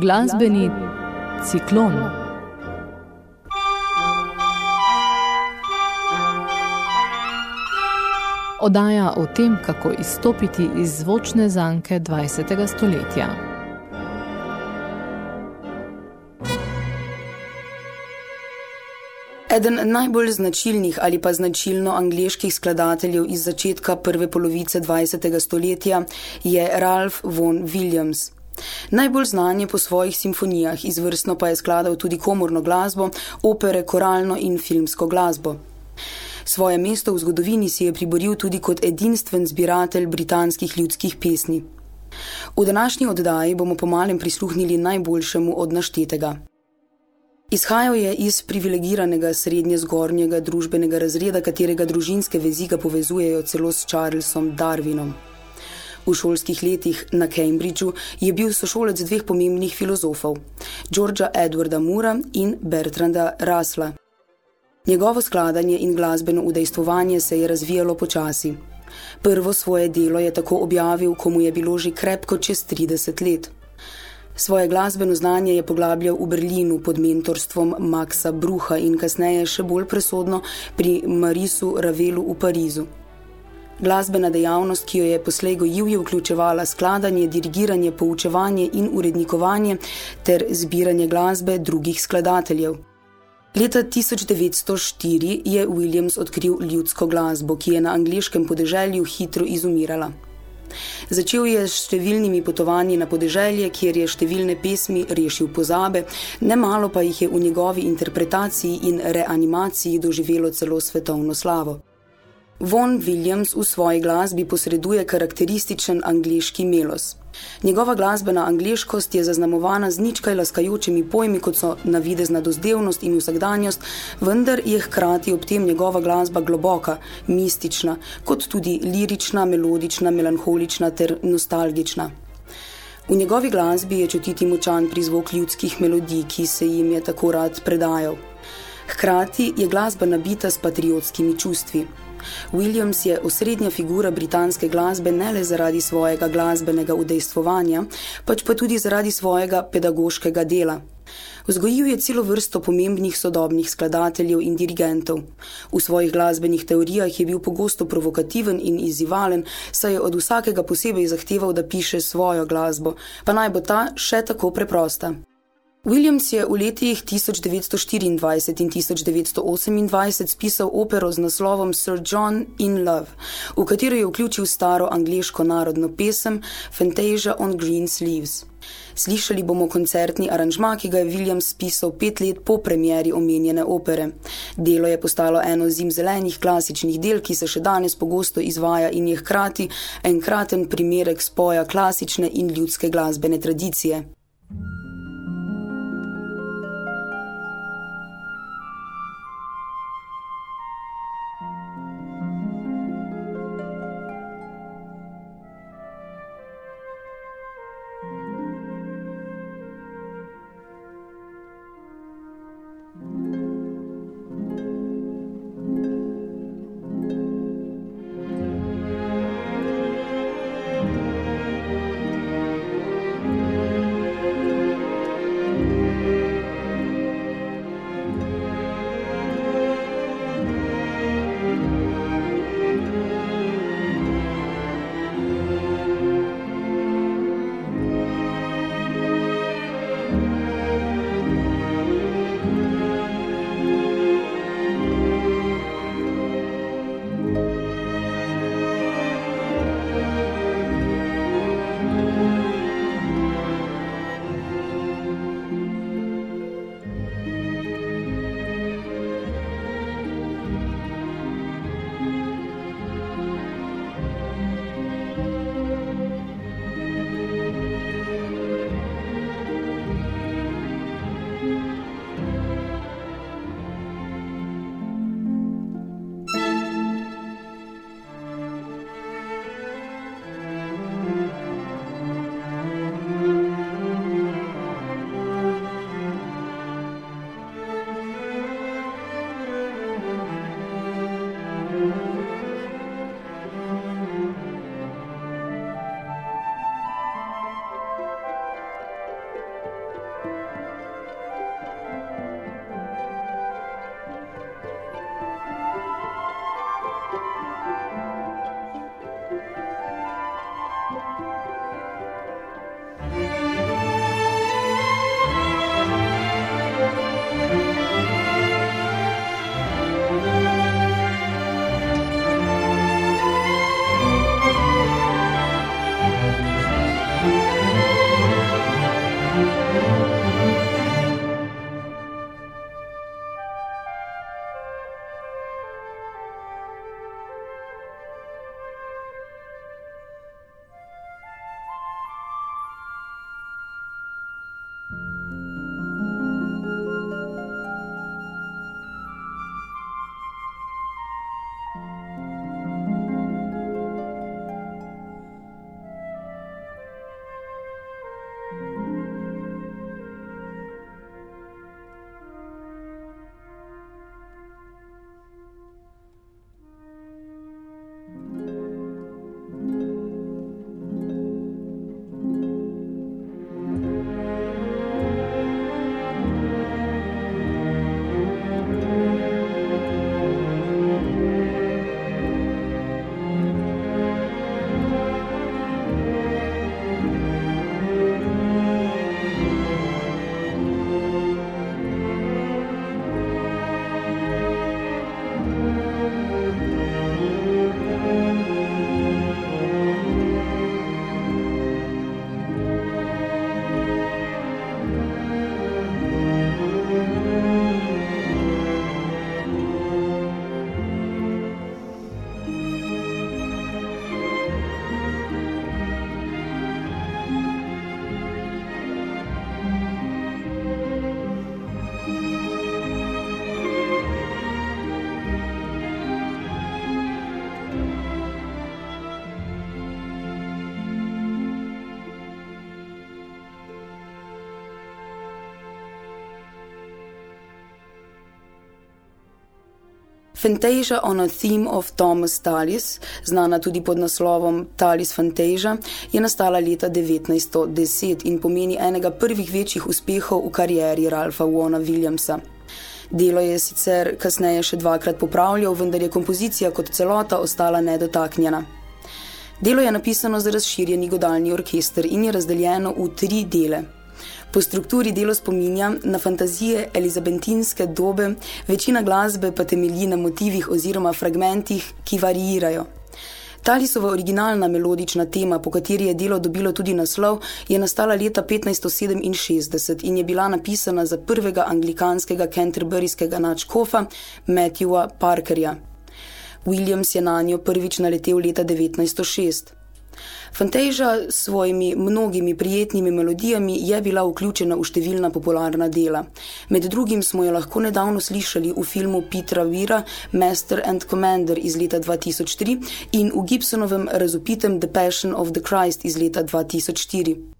Glasbeni ciklon. Odaja o tem, kako izstopiti iz zvočne zanke 20. stoletja. Eden najbolj značilnih ali pa značilno angliških skladateljev iz začetka prve polovice 20. stoletja je Ralph Vaughan Williams. Najbolj znan je po svojih simfonijah, izvrstno pa je skladal tudi komorno glasbo, opere, koralno in filmsko glasbo. Svoje mesto v zgodovini si je priboril tudi kot edinstven zbiratelj britanskih ljudskih pesmi. V današnji oddaji bomo pomalem prisluhnili najboljšemu od naštetega. Izhajal je iz privilegiranega srednje zgornjega družbenega razreda, katerega družinske vezi ga povezujejo celo s Charlesom Darwinom. V šolskih letih na Cambridgeu je bil sošolec dveh pomembnih filozofov, Georgea Edwarda Mura in Bertranda Russella. Njegovo skladanje in glasbeno udejstvovanje se je razvijalo počasi. Prvo svoje delo je tako objavil, ko mu je bilo že krepko čez 30 let. Svoje glasbeno znanje je poglabljal v Berlinu pod mentorstvom Maxa Bruha in kasneje še bolj presodno pri Marisu Ravelu v Parizu. Glasbena dejavnost, ki jo je poslej gojil, je vključevala skladanje, dirigiranje, poučevanje in urednikovanje ter zbiranje glasbe drugih skladateljev. Leta 1904 je Williams odkril ljudsko glasbo, ki je na angliškem podeželju hitro izumirala. Začel je s številnimi potovanji na podeželje, kjer je številne pesmi rešil pozabe, nemalo pa jih je v njegovi interpretaciji in reanimaciji doživelo celo svetovno slavo. Von Williams v svoji glasbi posreduje karakterističen angliški melos. Njegova glasbena angliškost je zaznamovana z ničkaj laskajočimi pojmi, kot so navidezna dozdevnost in vsakdanjost, vendar je hkrati ob tem njegova glasba globoka, mistična, kot tudi lirična, melodična, melanholična ter nostalgična. V njegovi glasbi je čutiti močan prizvok ljudskih melodij, ki se jim je tako rad predajal. Hkrati je glasba nabita s patriotskimi čustvi. Williams je osrednja figura britanske glasbe ne le zaradi svojega glasbenega udejstvovanja, pač pa tudi zaradi svojega pedagoškega dela. Vzgojil je celo vrsto pomembnih sodobnih skladateljev in dirigentov. V svojih glasbenih teorijah je bil pogosto provokativen in izzivalen, saj je od vsakega posebej zahteval, da piše svojo glasbo, pa naj bo ta še tako preprosta. Williams je v letih 1924 in 1928 spisal opero z naslovom Sir John in Love, v katero je vključil staro angliško narodno pesem Fantasia on Green Sleeves. Slišali bomo koncertni aranžma, ki ga je Williams spisal pet let po premieri omenjene opere. Delo je postalo eno zim zelenih klasičnih del, ki se še danes pogosto izvaja in je hkrati enkraten primerek spoja klasične in ljudske glasbene tradicije. Fantasia on a Theme of Thomas Tallis, znana tudi pod naslovom Tallis Fantasia, je nastala leta 1910 in pomeni enega prvih večjih uspehov v karieri Ralfa Wona Williamsa. Delo je sicer kasneje še dvakrat popravljal, vendar je kompozicija kot celota ostala nedotaknjena. Delo je napisano za razširjeni godalni orkester in je razdeljeno v tri dele. Po strukturi delo spominja na fantazije elizabetinske dobe, večina glasbe pa temelji na motivih oziroma fragmentih, ki variirajo. Talisova originalna melodična tema, po kateri je delo dobilo tudi naslov, je nastala leta 1567 in je bila napisana za prvega anglikanskega kenterburyskega načkofa Matthewa Parkerja. Williams je na njo prvič naletel leta 1906. Fantasia s svojimi mnogimi prijetnimi melodijami je bila vključena v številna popularna dela. Med drugim smo jo lahko nedavno slišali v filmu Petra Vira Master and Commander iz leta 2003 in v Gibsonovem razupitem The Passion of the Christ iz leta 2004.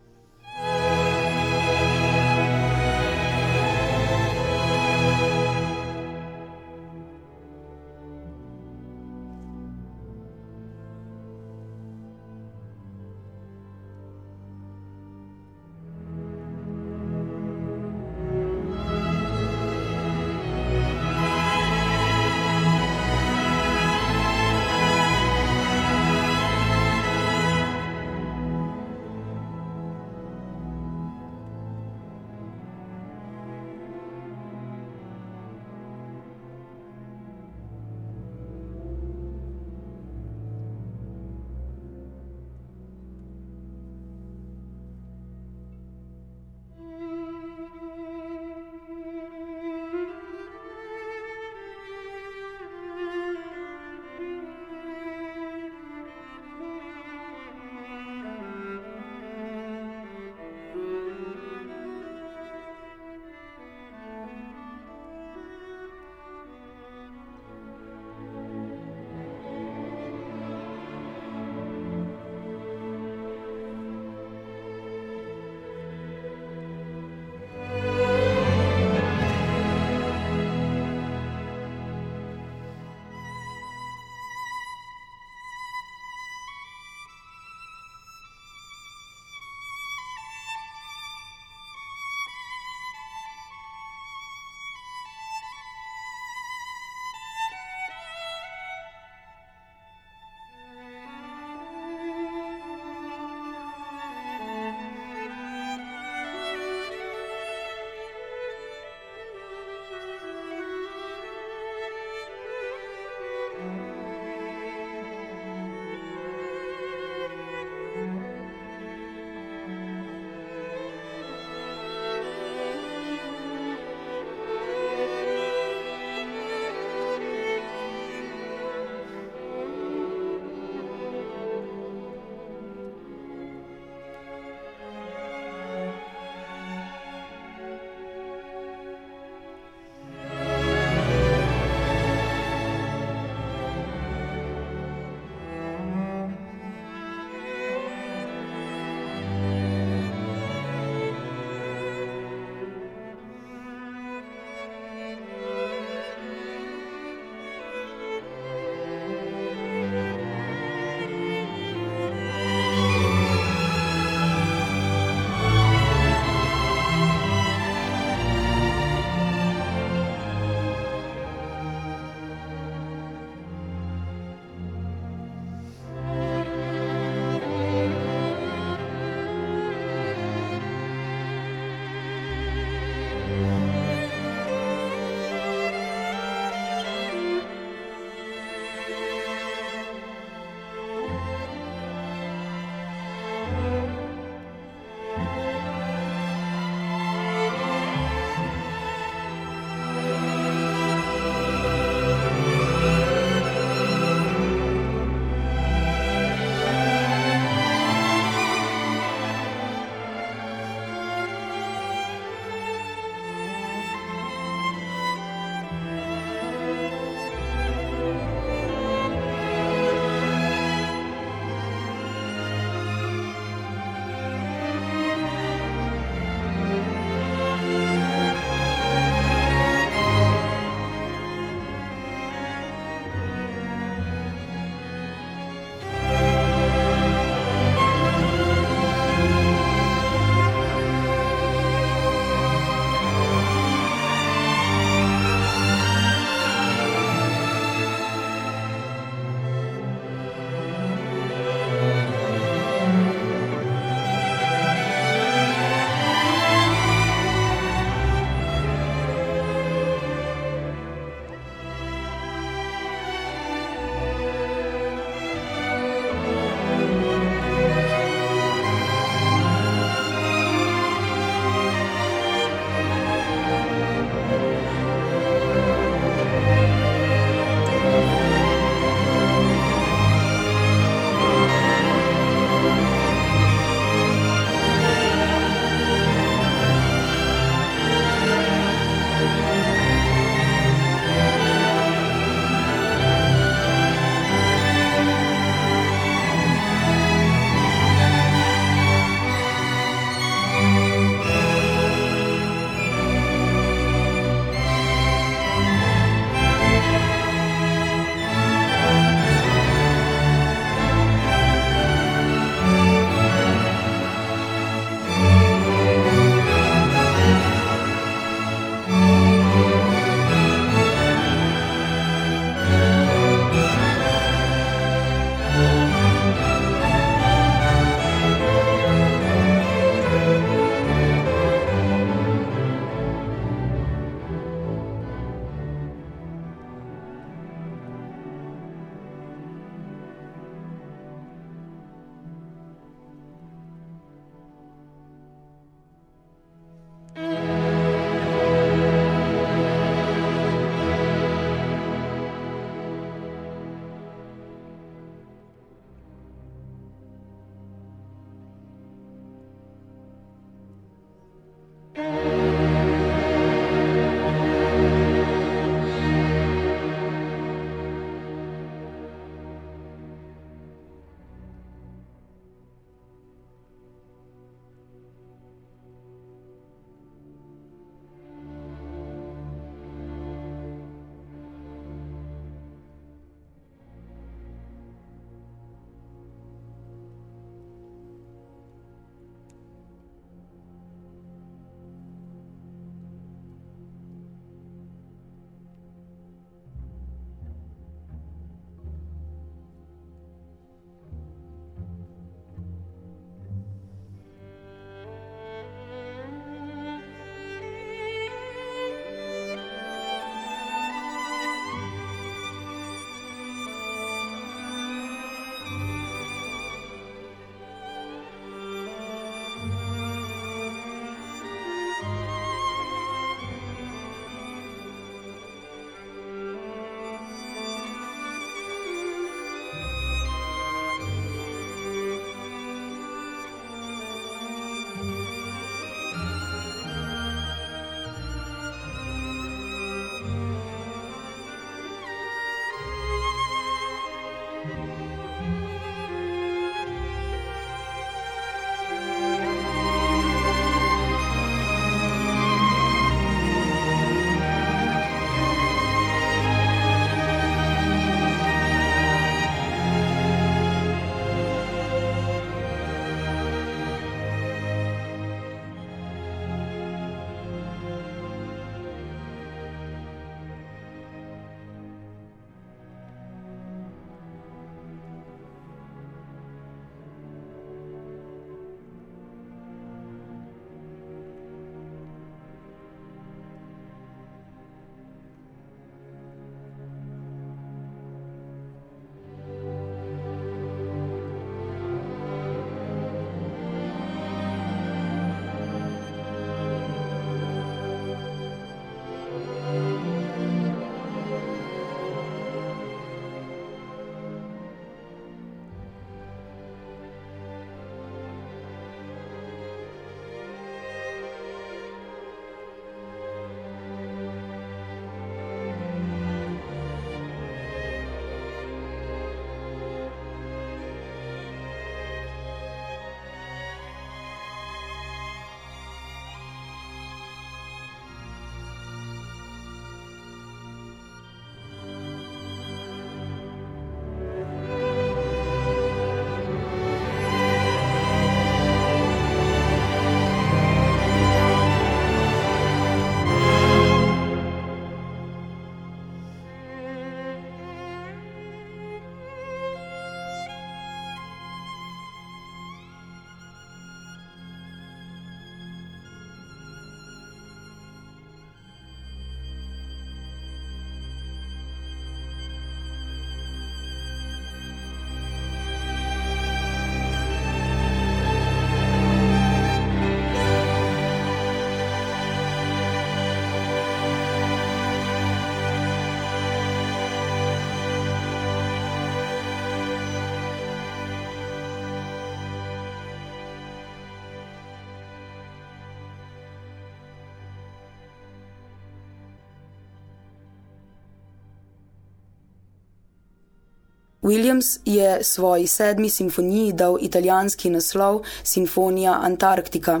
Williams je svoji sedmi simfoniji dal italijanski naslov Sinfonija Antarktika.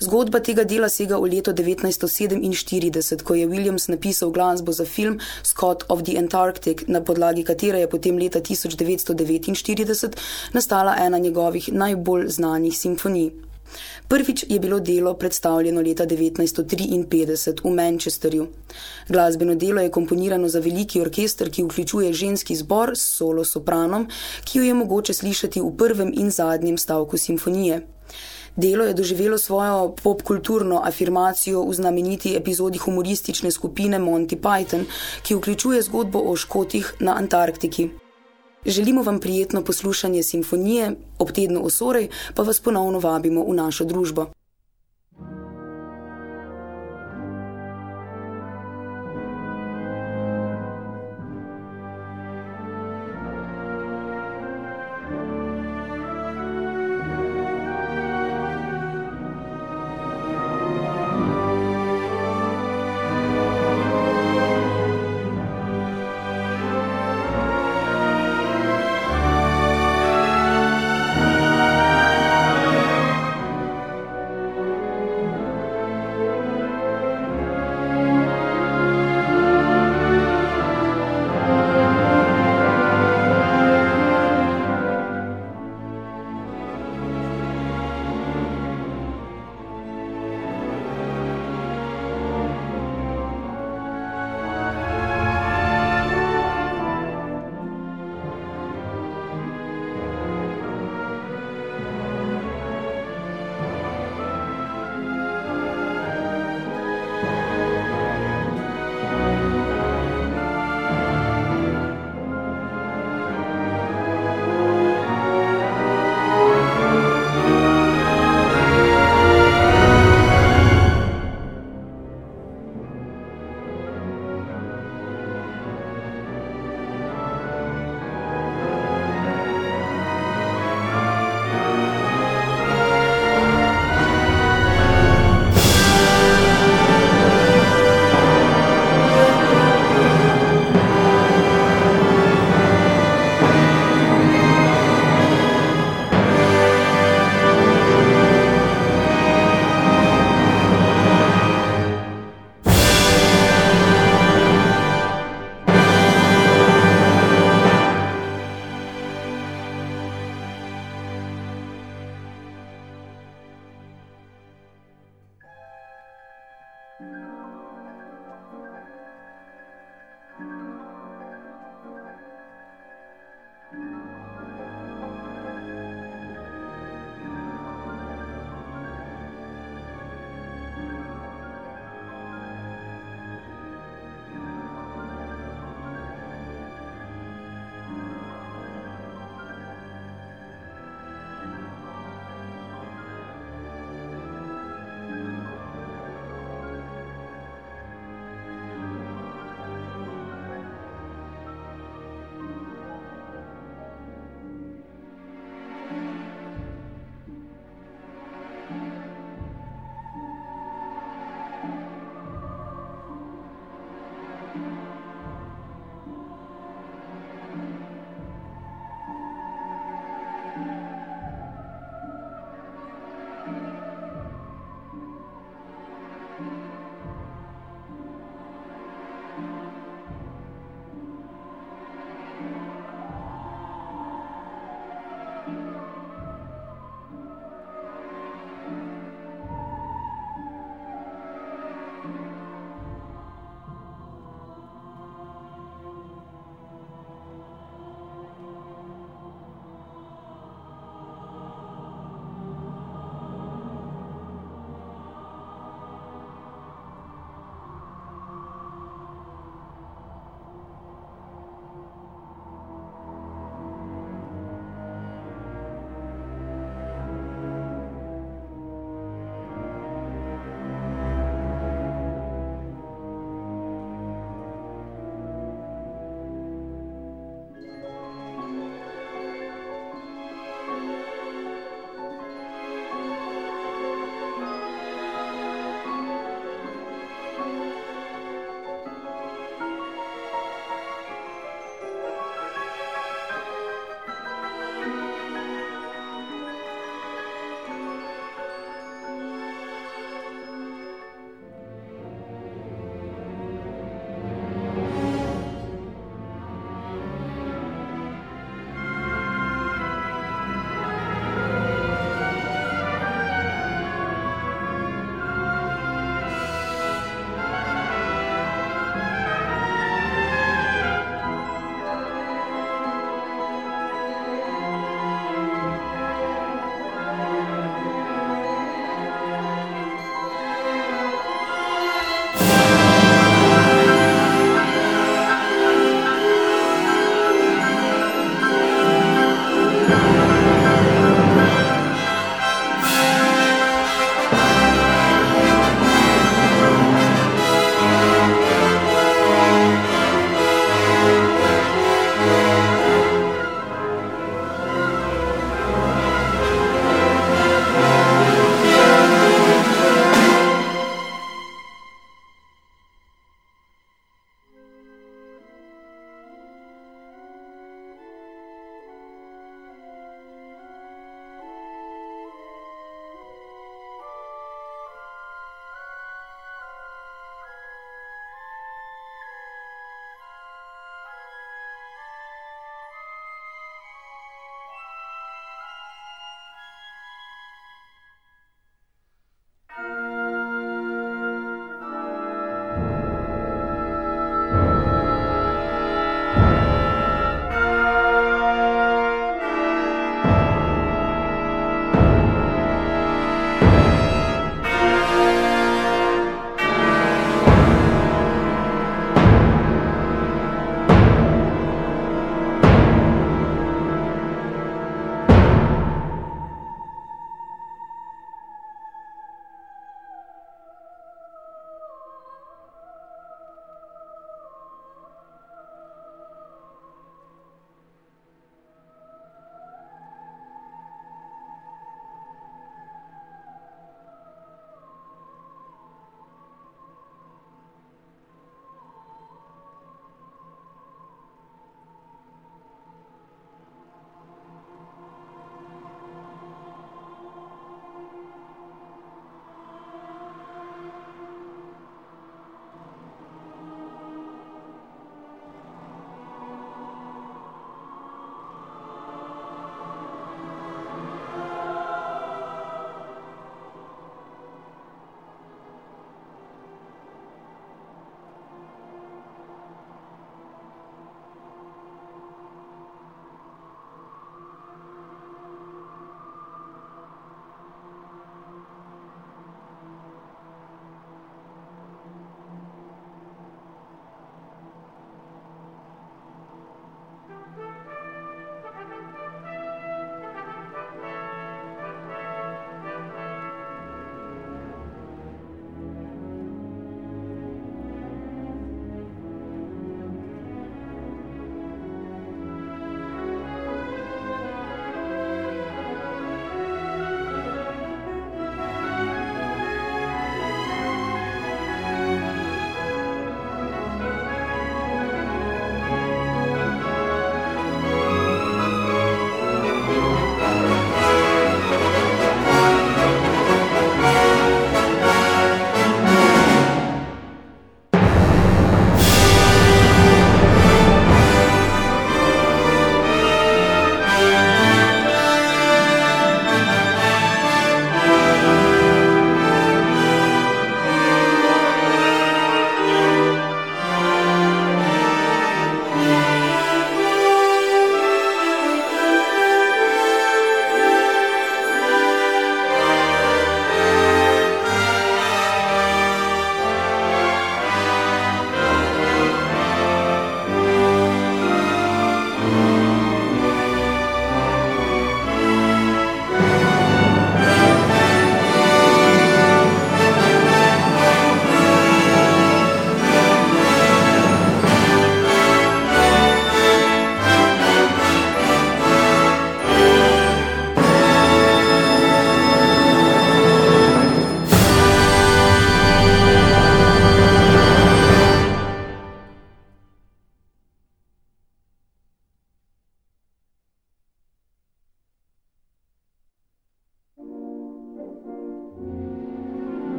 Zgodba tega dela sega v leto 1947, ko je Williams napisal glasbo za film Scott of the Antarctic, na podlagi katere je potem leta 1949 nastala ena njegovih najbolj znanih simfonij. Prvič je bilo delo predstavljeno leta 1953 v Manchesterju. Glasbeno delo je komponirano za veliki orkester, ki vključuje ženski zbor s solo sopranom, ki jo je mogoče slišati v prvem in zadnjem stavku simfonije. Delo je doživelo svojo popkulturno afirmacijo v znameniti epizodi humoristične skupine Monty Python, ki vključuje zgodbo o škotih na Antarktiki. Želimo vam prijetno poslušanje simfonije, ob tednu osorej pa vas ponovno vabimo v našo družbo.